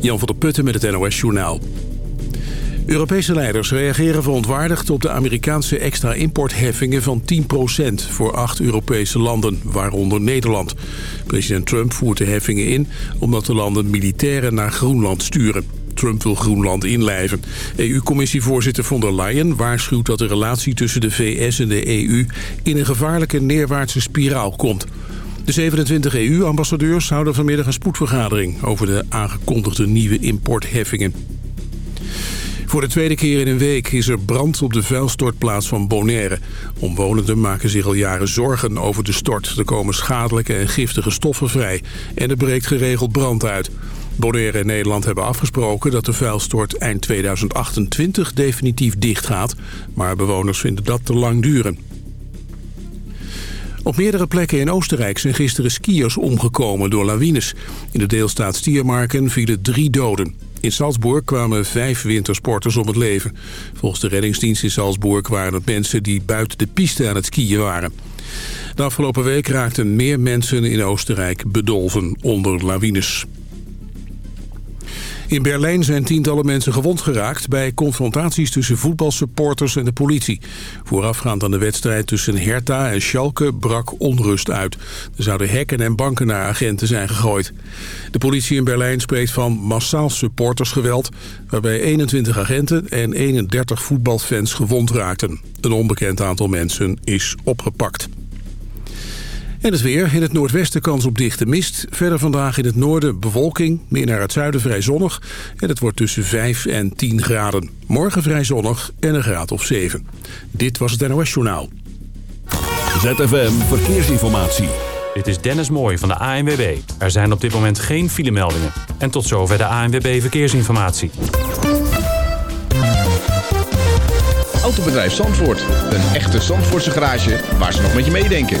Jan van der Putten met het NOS Journaal. Europese leiders reageren verontwaardigd op de Amerikaanse extra importheffingen van 10% voor acht Europese landen, waaronder Nederland. President Trump voert de heffingen in omdat de landen militairen naar Groenland sturen. Trump wil Groenland inlijven. EU-commissievoorzitter von der Leyen waarschuwt dat de relatie tussen de VS en de EU in een gevaarlijke neerwaartse spiraal komt. De 27 EU-ambassadeurs houden vanmiddag een spoedvergadering over de aangekondigde nieuwe importheffingen. Voor de tweede keer in een week is er brand op de vuilstortplaats van Bonaire. Omwonenden maken zich al jaren zorgen over de stort. Er komen schadelijke en giftige stoffen vrij en er breekt geregeld brand uit. Bonaire en Nederland hebben afgesproken dat de vuilstort eind 2028 definitief dichtgaat. Maar bewoners vinden dat te lang duren. Op meerdere plekken in Oostenrijk zijn gisteren skiers omgekomen door lawines. In de deelstaat Stiermarken vielen drie doden. In Salzburg kwamen vijf wintersporters om het leven. Volgens de reddingsdienst in Salzburg waren het mensen die buiten de piste aan het skiën waren. De afgelopen week raakten meer mensen in Oostenrijk bedolven onder lawines. In Berlijn zijn tientallen mensen gewond geraakt bij confrontaties tussen voetbalsupporters en de politie. Voorafgaand aan de wedstrijd tussen Hertha en Schalke brak onrust uit. Er zouden hekken en banken naar agenten zijn gegooid. De politie in Berlijn spreekt van massaal supportersgeweld... waarbij 21 agenten en 31 voetbalfans gewond raakten. Een onbekend aantal mensen is opgepakt. En het weer. In het noordwesten kans op dichte mist. Verder vandaag in het noorden bewolking. Meer naar het zuiden vrij zonnig. En het wordt tussen 5 en 10 graden. Morgen vrij zonnig en een graad of 7. Dit was het NOS Journaal. ZFM Verkeersinformatie. Dit is Dennis Mooij van de ANWB. Er zijn op dit moment geen filemeldingen. En tot zover de ANWB Verkeersinformatie. Autobedrijf Zandvoort. Een echte Zandvoortse garage waar ze nog met je meedenken.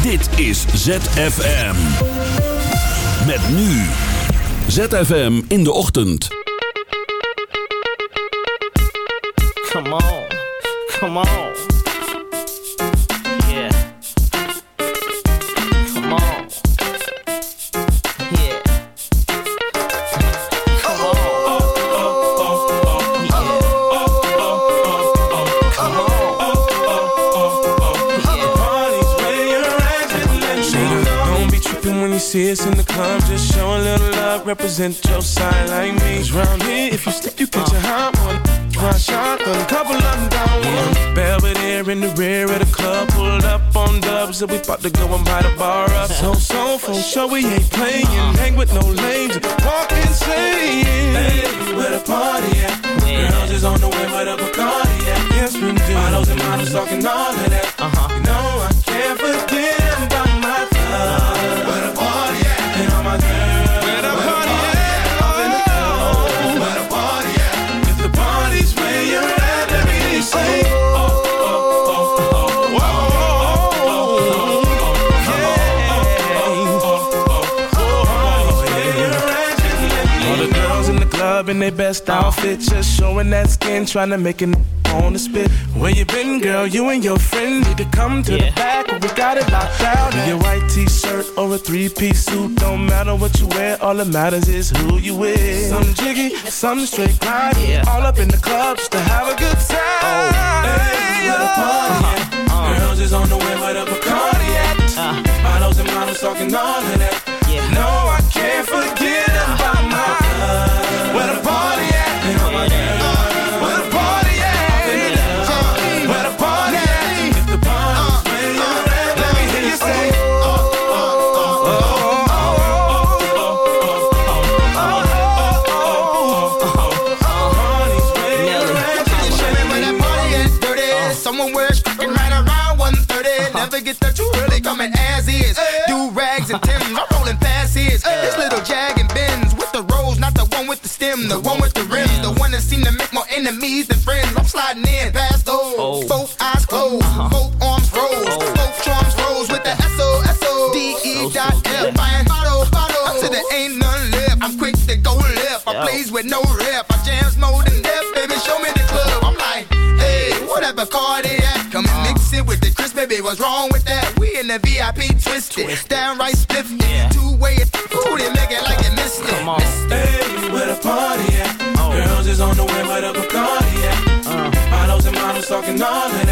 Dit is ZFM. Met nu. ZFM in de ochtend. Come on. Come on. Represent your side like me. 'Cause round here, if you slip, you catch a hot one. One shot, a couple of them down one. Belvedere in the rear of the club, pulled up on dubs, and we about to go and buy the bar up. So, so, for sure we ain't playing. Hang with no lames, walk insane. Hey, where the party at? Girls is on the way, where the Bacardi at? Yes, we do. Models and models talking all of that. Uh-huh. You know I their best outfit, just showing that skin, trying to make it on the spit. Where you been, girl? You and your friend need to come to the back. We got it locked down. In your white t-shirt or a three-piece suit, don't matter what you wear. All that matters is who you with. Some jiggy, some straight grind. Yeah. All up in the club just to have a good time. Oh, Hey, the party at? Girls is on the way, where the Bacardi at? Models and models talking all of that. Yeah. No, I can't forget enemies than friends. I'm sliding in past those. Oh. Both eyes closed, Uh-huh. both arms rose, Oh. both charms rose with the S O S O D E dot F. Fine bottle, bottle. Until there ain't none left. I'm quick to go left. I plays with no rep. I jams more than death, baby. Show me the club. I'm like, hey, whatever car they at. Come and mix it with the Chris, baby. What's wrong with that? We in the VIP twisted, downright spiffy. And all of that.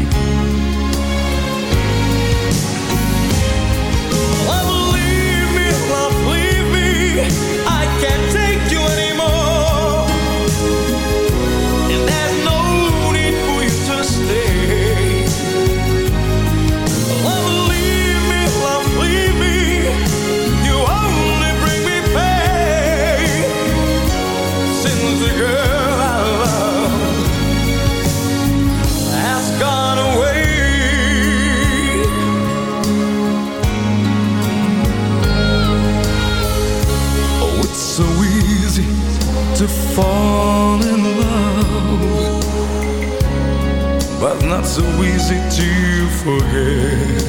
so easy to forget.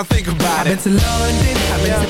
I think about it. I've been to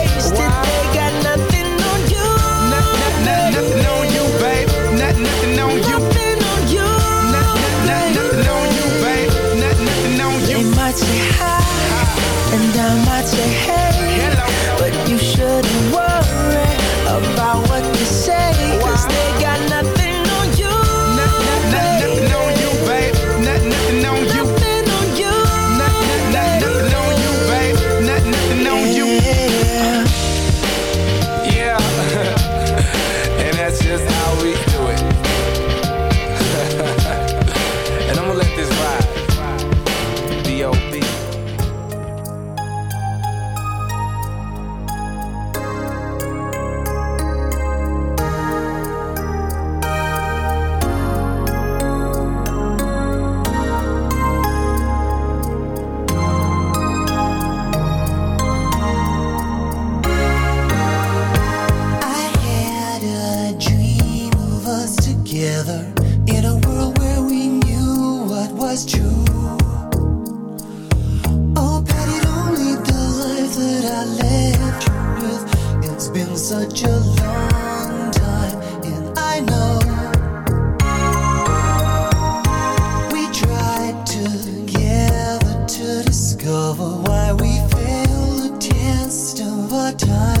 got your head we fail the test of our time.